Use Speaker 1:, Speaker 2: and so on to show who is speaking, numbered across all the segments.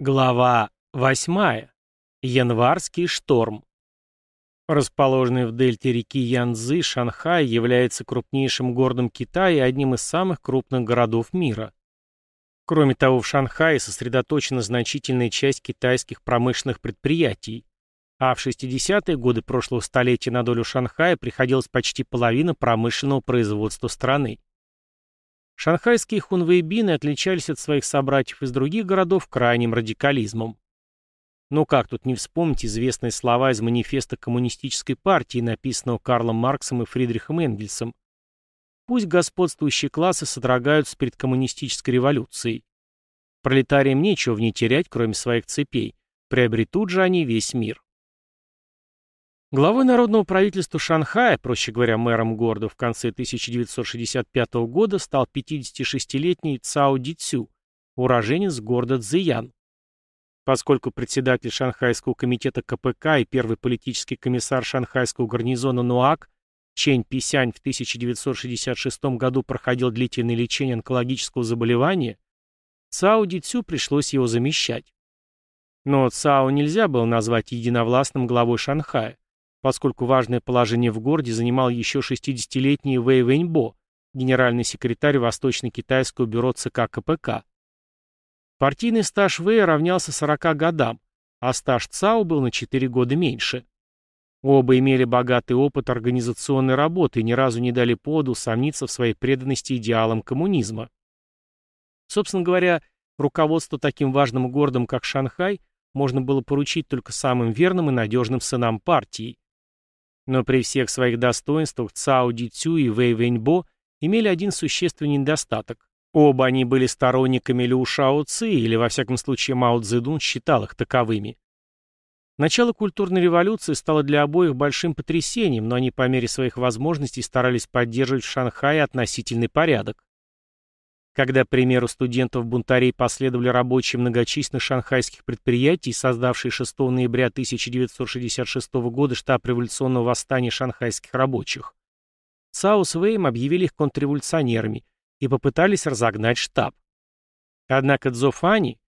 Speaker 1: Глава 8. Январский шторм. Расположенный в дельте реки Янцзы, Шанхай является крупнейшим городом Китая и одним из самых крупных городов мира. Кроме того, в Шанхае сосредоточена значительная часть китайских промышленных предприятий, а в 60-е годы прошлого столетия на долю Шанхая приходилась почти половина промышленного производства страны. Шанхайские хунвейбины отличались от своих собратьев из других городов крайним радикализмом. Ну как тут не вспомнить известные слова из манифеста коммунистической партии, написанного Карлом Марксом и Фридрихом Энгельсом. Пусть господствующие классы содрогаются перед коммунистической революцией. Пролетариям нечего в ней терять, кроме своих цепей. Приобретут же они весь мир. Главой народного правительства Шанхая, проще говоря, мэром города в конце 1965 года стал 56-летний Цао Дицю, уроженец города Цзиян. Поскольку председатель Шанхайского комитета КПК и первый политический комиссар Шанхайского гарнизона НУАК Чень Писянь в 1966 году проходил длительное лечение онкологического заболевания, Цао Дицю пришлось его замещать. Но Цао нельзя было назвать единовластным главой Шанхая поскольку важное положение в городе занимал еще 60-летний Вэй Вэньбо, генеральный секретарь Восточно-Китайского бюро ЦК КПК. Партийный стаж Вэя равнялся 40 годам, а стаж ЦАО был на 4 года меньше. Оба имели богатый опыт организационной работы и ни разу не дали поводу сомниться в своей преданности идеалам коммунизма. Собственно говоря, руководство таким важным городом, как Шанхай, можно было поручить только самым верным и надежным сынам партии. Но при всех своих достоинствах Цао Ди Цю и Вэй Вэньбо имели один существенный недостаток. Оба они были сторонниками Лю Шао Ци, или, во всяком случае, Мао Цзэдун считал их таковыми. Начало культурной революции стало для обоих большим потрясением, но они по мере своих возможностей старались поддерживать в Шанхае относительный порядок. Когда, примеру, студентов-бунтарей последовали рабочие многочисленных шанхайских предприятий, создавшие 6 ноября 1966 года штаб революционного восстания шанхайских рабочих, Цао с Вэем объявили их контрреволюционерами и попытались разогнать штаб. Однако Цзофани,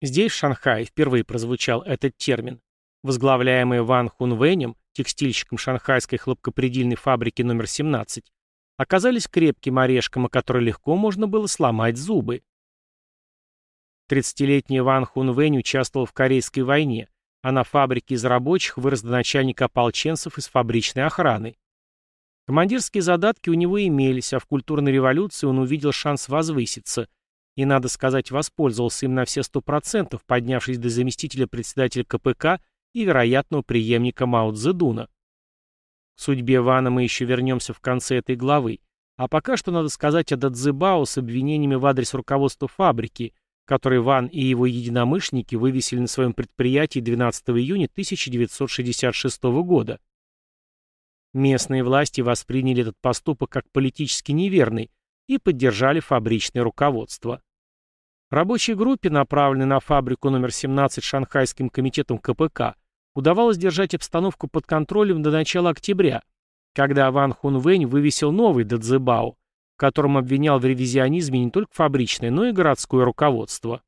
Speaker 1: здесь, в Шанхае, впервые прозвучал этот термин, возглавляемый Ван Хунвэнем, текстильщиком шанхайской хлопкопредельной фабрики номер 17, оказались крепким орешком, о который легко можно было сломать зубы. 30-летний Ван Хун Вэнь участвовал в Корейской войне, а на фабрике из рабочих вырос до начальника ополченцев из фабричной охраны. Командирские задатки у него имелись, а в культурной революции он увидел шанс возвыситься, и, надо сказать, воспользовался им на все сто процентов, поднявшись до заместителя председателя КПК и вероятного преемника Мао Цзэдуна. К судьбе Вана мы еще вернемся в конце этой главы, а пока что надо сказать о Дадзебао с обвинениями в адрес руководства фабрики, который Ван и его единомышленники вывесили на своем предприятии 12 июня 1966 года. Местные власти восприняли этот поступок как политически неверный и поддержали фабричное руководство. Рабочей группе, направленной на фабрику номер 17 Шанхайским комитетом КПК, удавалось держать обстановку под контролем до начала октября, когда Ван Хун Вэнь вывесил новый Дадзебао, в котором обвинял в ревизионизме не только фабричное, но и городское руководство.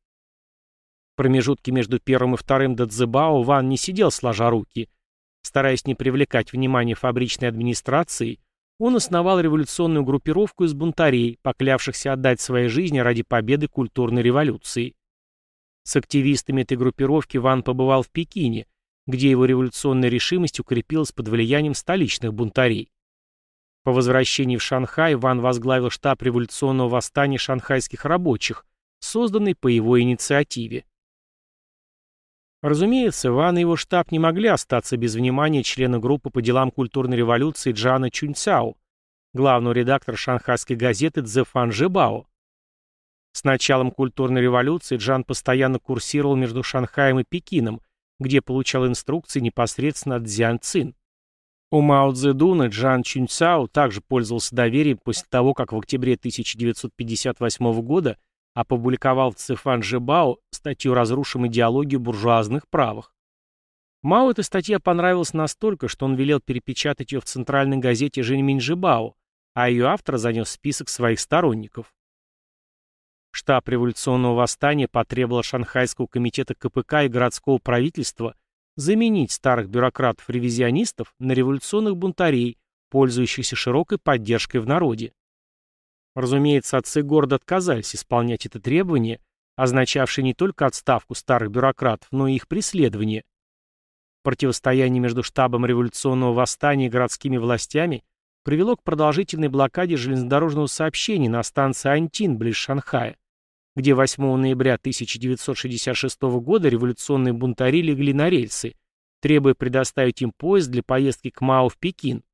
Speaker 1: В промежутке между первым и вторым Дадзебао Ван не сидел сложа руки. Стараясь не привлекать внимание фабричной администрации, он основал революционную группировку из бунтарей, поклявшихся отдать свои жизни ради победы культурной революции. С активистами этой группировки Ван побывал в Пекине, где его революционная решимость укрепилась под влиянием столичных бунтарей. По возвращении в Шанхай Ван возглавил штаб революционного восстания шанхайских рабочих, созданный по его инициативе. Разумеется, Ван и его штаб не могли остаться без внимания члена группы по делам культурной революции Джана Чуньцао, главного редактора шанхайской газеты Цзэфан Жибао. С началом культурной революции Джан постоянно курсировал между Шанхаем и Пекином, где получал инструкции непосредственно от Дзян Цин. У Мао Цзэдуна Джан Чуньцао также пользовался доверием после того, как в октябре 1958 года опубликовал в Цифан Жибао статью «Разрушим идеологию буржуазных правых». Мао эта статья понравилась настолько, что он велел перепечатать ее в центральной газете Жэньминь Жибао, а ее автор занес список своих сторонников. Штаб революционного восстания потребовал Шанхайского комитета КПК и городского правительства заменить старых бюрократов-ревизионистов на революционных бунтарей, пользующихся широкой поддержкой в народе. Разумеется, отцы города отказались исполнять это требование, означавшее не только отставку старых бюрократов, но и их преследование. Противостояние между штабом революционного восстания и городскими властями привело к продолжительной блокаде железнодорожного сообщения на станции Антин, близ Шанхая где 8 ноября 1966 года революционные бунтари легли на рельсы, требуя предоставить им поезд для поездки к Мао в Пекин.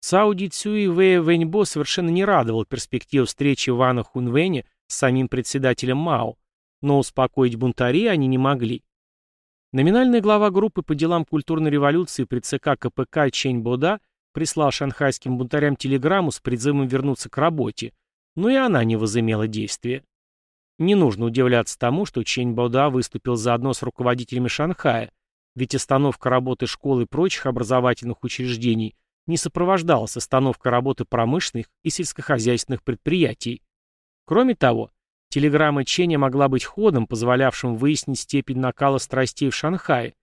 Speaker 1: Цао Ди Цюи Вэя Вэньбо совершенно не радовал перспектив встречи Вана Хунвэня с самим председателем Мао, но успокоить бунтарей они не могли. Номинальный глава группы по делам культурной революции при ЦК КПК Чень Бода прислал шанхайским бунтарям телеграмму с призывом вернуться к работе, но и она не возымела действия. Не нужно удивляться тому, что Чень Бода выступил заодно с руководителями Шанхая, ведь остановка работы школ и прочих образовательных учреждений не сопровождалась остановкой работы промышленных и сельскохозяйственных предприятий. Кроме того, телеграмма Ченя могла быть ходом, позволявшим выяснить степень накала страстей в Шанхае.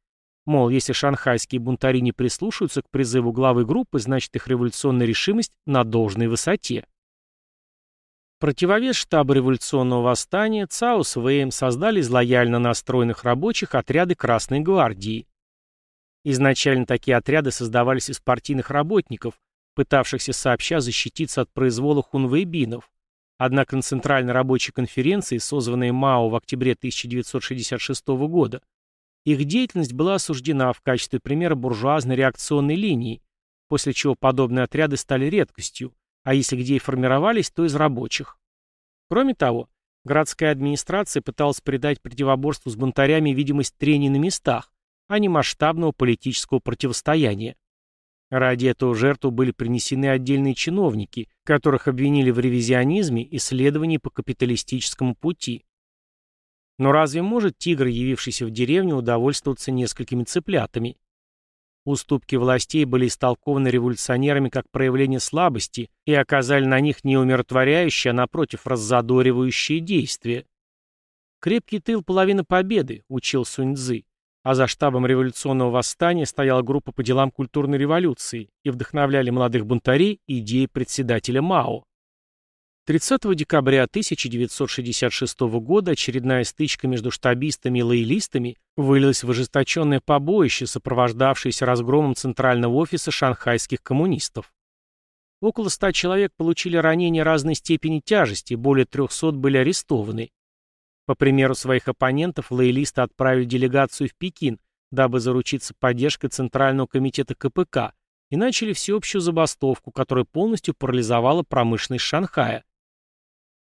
Speaker 1: Мол, если шанхайские бунтари не прислушаются к призыву главы группы, значит их революционная решимость на должной высоте. Противовес штаба революционного восстания ЦАУ с ВМ создали из лояльно настроенных рабочих отряды Красной гвардии. Изначально такие отряды создавались из партийных работников, пытавшихся сообща защититься от произвола хунвейбинов. Однако на Центральной рабочей конференции, созванной МАО в октябре 1966 года, их деятельность была осуждена в качестве примера буржуазной реакционной линии, после чего подобные отряды стали редкостью, а если где и формировались, то из рабочих. Кроме того, городская администрация пыталась придать противоборству с бунтарями видимость трений на местах, а не масштабного политического противостояния. Ради этого жертву были принесены отдельные чиновники, которых обвинили в ревизионизме и следовании по капиталистическому пути. Но разве может тигр, явившийся в деревню, удовольствоваться несколькими цыплятами? Уступки властей были истолкованы революционерами как проявление слабости и оказали на них не умиротворяющие, а напротив раззадоривающие действия. «Крепкий тыл – половина победы», – учил Сунь Цзы, а за штабом революционного восстания стояла группа по делам культурной революции и вдохновляли молодых бунтарей идеи председателя Мао. 30 декабря 1966 года очередная стычка между штабистами и лоялистами вылилась в ожесточенное побоище, сопровождавшееся разгромом центрального офиса шанхайских коммунистов. Около ста человек получили ранения разной степени тяжести, более 300 были арестованы. По примеру своих оппонентов, лоялисты отправили делегацию в Пекин, дабы заручиться поддержкой Центрального комитета КПК, и начали всеобщую забастовку, которая полностью парализовала промышленность Шанхая.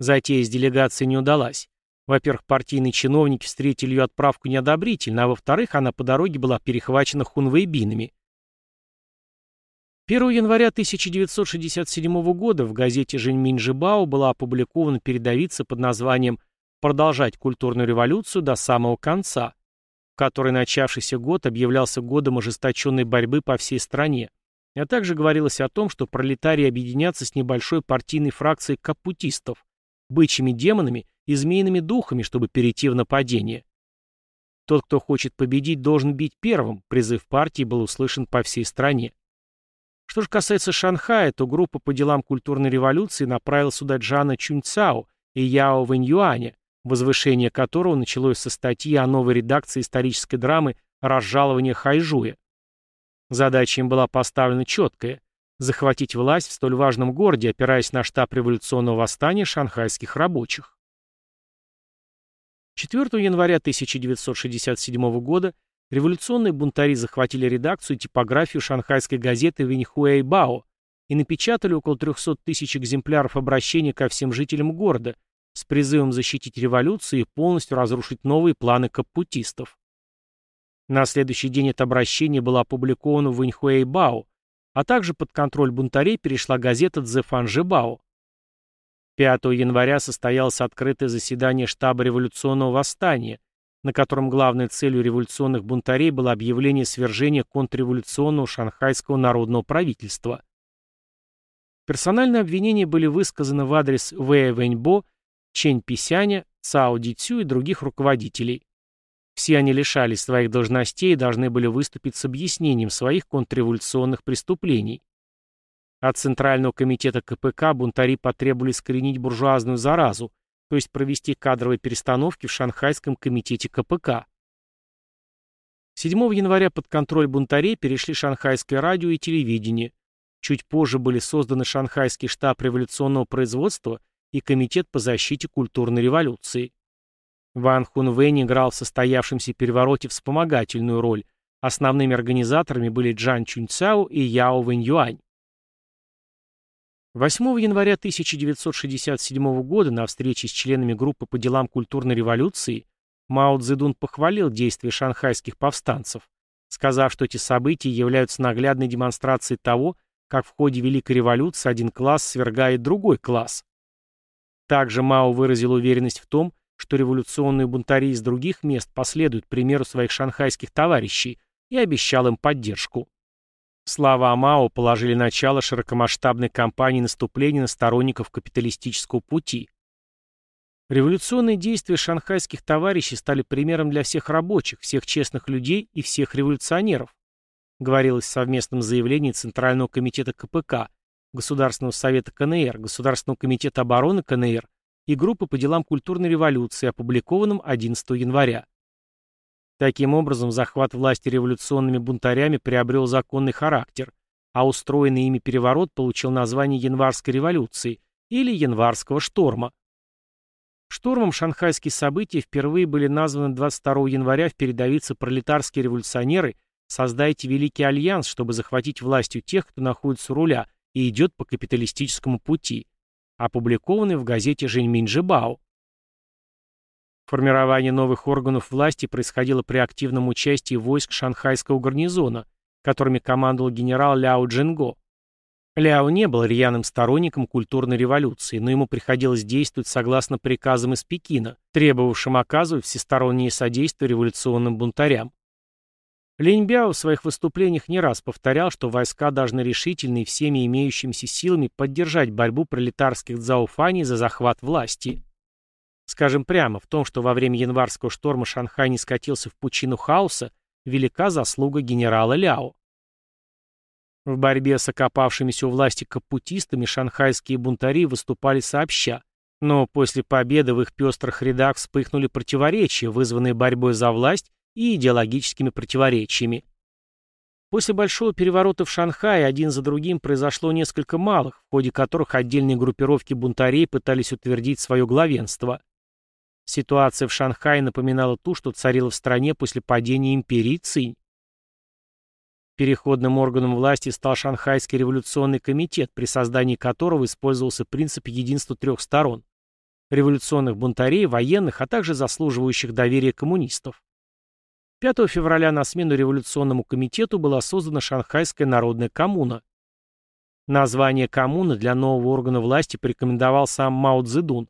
Speaker 1: Затея с делегацией не удалась. Во-первых, партийные чиновники встретили ее отправку неодобрительно, а во-вторых, она по дороге была перехвачена хунвейбинами. 1 января 1967 года в газете «Женьминжибао» была опубликована передовица под названием «Продолжать культурную революцию до самого конца», в которой начавшийся год объявлялся годом ожесточенной борьбы по всей стране, а также говорилось о том, что пролетарии объединятся с небольшой партийной фракцией капутистов, бычьими демонами и змеиными духами, чтобы перейти в нападение. Тот, кто хочет победить, должен бить первым, призыв партии был услышан по всей стране. Что же касается Шанхая, то группа по делам культурной революции направила сюда Джана Чуньцао и Яо Вэньюаня, возвышение которого началось со статьи о новой редакции исторической драмы «Разжалование Хайжуя». Задача им была поставлена четкая захватить власть в столь важном городе, опираясь на штаб революционного восстания шанхайских рабочих. 4 января 1967 года революционные бунтари захватили редакцию и типографию шанхайской газеты Виньхуэйбао и напечатали около 300 тысяч экземпляров обращения ко всем жителям города с призывом защитить революцию и полностью разрушить новые планы капутистов. На следующий день это обращение было опубликовано в Виньхуэйбао, а также под контроль бунтарей перешла газета «Дзефан Жибао». 5 января состоялось открытое заседание штаба революционного восстания, на котором главной целью революционных бунтарей было объявление свержения контрреволюционного шанхайского народного правительства. Персональные обвинения были высказаны в адрес Вэя Вэньбо Чэнь Писяня, Цао Дицю и других руководителей. Все они лишались своих должностей и должны были выступить с объяснением своих контрреволюционных преступлений. От Центрального комитета КПК бунтари потребовали искоренить буржуазную заразу, то есть провести кадровые перестановки в Шанхайском комитете КПК. 7 января под контроль бунтарей перешли шанхайское радио и телевидение. Чуть позже были созданы Шанхайский штаб революционного производства и Комитет по защите культурной революции. Ван Хунвэнь играл в состоявшемся перевороте вспомогательную роль. Основными организаторами были Джан Чуньцао и Яо Вэнь Юань. 8 января 1967 года на встрече с членами группы по делам культурной революции Мао Цзэдун похвалил действия шанхайских повстанцев, сказав, что эти события являются наглядной демонстрацией того, как в ходе Великой революции один класс свергает другой класс. Также Мао выразил уверенность в том, что революционные бунтари из других мест последуют примеру своих шанхайских товарищей и обещал им поддержку. Слава Мао положили начало широкомасштабной кампании наступления на сторонников капиталистического пути. Революционные действия шанхайских товарищей стали примером для всех рабочих, всех честных людей и всех революционеров, говорилось в совместном заявлении Центрального комитета КПК, Государственного совета КНР, Государственного комитета обороны КНР и группы по делам культурной революции, опубликованном 11 января. Таким образом, захват власти революционными бунтарями приобрел законный характер, а устроенный ими переворот получил название Январской революции или Январского шторма. Штормом шанхайские события впервые были названы 22 января в передовице «Пролетарские революционеры. Создайте Великий Альянс, чтобы захватить власть у тех, кто находится у руля и идет по капиталистическому пути», опубликованный в газете «Жэньминь-Жибао». Формирование новых органов власти происходило при активном участии войск шанхайского гарнизона, которыми командовал генерал Ляо Джинго. Ляо не был рьяным сторонником культурной революции, но ему приходилось действовать согласно приказам из Пекина, требовавшим оказывать всестороннее содействие революционным бунтарям. Линьбяо в своих выступлениях не раз повторял, что войска должны решительно и всеми имеющимися силами поддержать борьбу пролетарских дзауфаней за захват власти. Скажем прямо, в том, что во время январского шторма Шанхай не скатился в пучину хаоса, велика заслуга генерала Ляо. В борьбе с окопавшимися у власти капутистами шанхайские бунтари выступали сообща, но после победы в их пестрых рядах вспыхнули противоречия, вызванные борьбой за власть и идеологическими противоречиями. После большого переворота в Шанхае один за другим произошло несколько малых, в ходе которых отдельные группировки бунтарей пытались утвердить свое главенство. Ситуация в Шанхае напоминала ту, что царила в стране после падения империи Цинь. Переходным органом власти стал Шанхайский революционный комитет, при создании которого использовался принцип единства трех сторон – революционных бунтарей, военных, а также заслуживающих доверия коммунистов. 5 февраля на смену революционному комитету была создана Шанхайская народная коммуна. Название коммуны для нового органа власти порекомендовал сам Мао Цзэдун,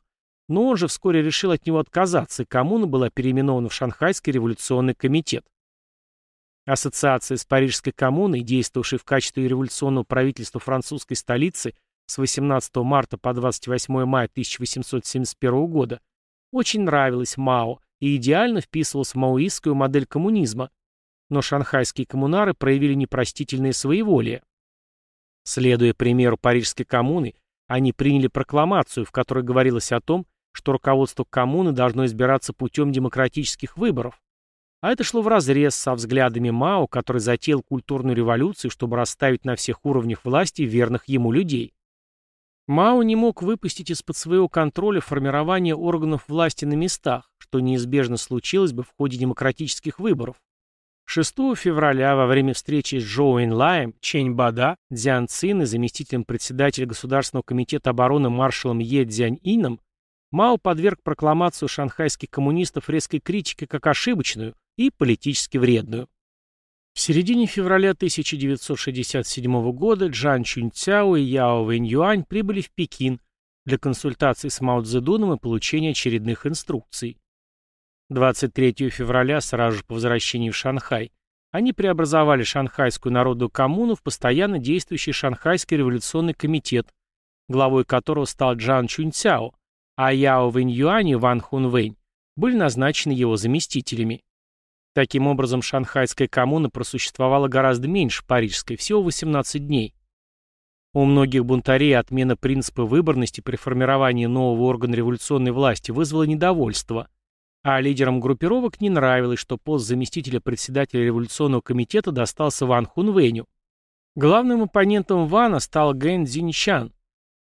Speaker 1: но он же вскоре решил от него отказаться, и коммуна была переименована в Шанхайский революционный комитет. Ассоциация с Парижской коммуной, действовавшей в качестве революционного правительства французской столицы с 18 марта по 28 мая 1871 года, очень нравилась Мао, и идеально вписывалась в маоистскую модель коммунизма, но шанхайские коммунары проявили непростительное своеволие. Следуя примеру Парижской коммуны, они приняли прокламацию, в которой говорилось о том, что руководство коммуны должно избираться путем демократических выборов. А это шло вразрез со взглядами Мао, который затеял культурную революцию, чтобы расставить на всех уровнях власти верных ему людей. Мао не мог выпустить из-под своего контроля формирование органов власти на местах, что неизбежно случилось бы в ходе демократических выборов. 6 февраля во время встречи с Джоу Инлаем, Чэнь Бада, Дзян Цин и заместителем председателя Государственного комитета обороны маршалом Е Дзянь Ином Мао подверг прокламацию шанхайских коммунистов резкой критике как ошибочную и политически вредную. В середине февраля 1967 года Джан Чуньцяо и Яо Вэньюань прибыли в Пекин для консультаций с Мао Цзэдуном и получения очередных инструкций. 23 февраля, сразу же по возвращении в Шанхай, они преобразовали Шанхайскую народную коммуну в постоянно действующий Шанхайский революционный комитет, главой которого стал Джан Чуньцяо, а Яо Вэньюань и Ван Хунвэнь были назначены его заместителями. Таким образом, шанхайская коммуна просуществовала гораздо меньше парижской, всего 18 дней. У многих бунтарей отмена принципа выборности при формировании нового органа революционной власти вызвала недовольство, а лидерам группировок не нравилось, что пост заместителя председателя революционного комитета достался Ван Хунвэню. Главным оппонентом Вана стал Ген Цзиньчан,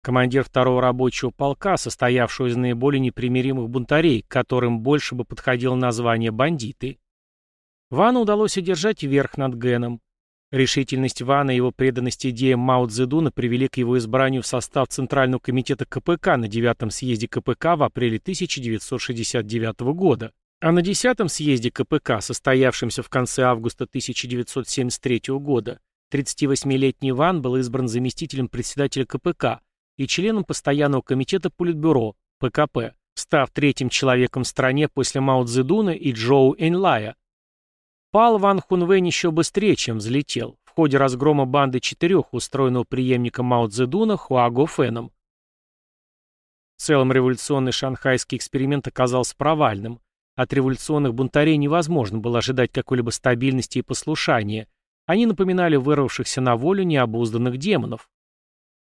Speaker 1: командир второго рабочего полка, состоявшего из наиболее непримиримых бунтарей, которым больше бы подходило название «бандиты». Вану удалось одержать верх над Геном. Решительность Вана и его преданность идеям Мао Цзэдуна привели к его избранию в состав Центрального комитета КПК на 9-м съезде КПК в апреле 1969 года. А на 10-м съезде КПК, состоявшемся в конце августа 1973 года, 38-летний Ван был избран заместителем председателя КПК и членом постоянного комитета Политбюро, ПКП, став третьим человеком в стране после Мао Цзэдуна и Джоу Эньлая, Пал Ван Хунвэнь еще быстрее, чем взлетел, в ходе разгрома банды четырех, устроенного преемника Мао Цзэдуна Хуаго Фэном. В целом революционный шанхайский эксперимент оказался провальным. От революционных бунтарей невозможно было ожидать какой-либо стабильности и послушания. Они напоминали вырвавшихся на волю необузданных демонов.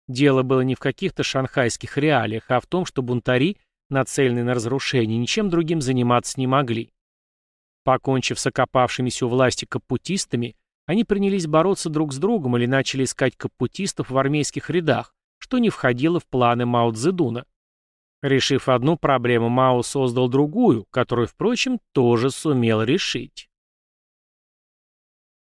Speaker 1: Дело было не в каких-то шанхайских реалиях, а в том, что бунтари, нацеленные на разрушение, ничем другим заниматься не могли. Покончив с окопавшимися у власти капутистами, они принялись бороться друг с другом или начали искать капутистов в армейских рядах, что не входило в планы Мао Цзэдуна. Решив одну проблему, Мао создал другую, которую, впрочем, тоже сумел решить.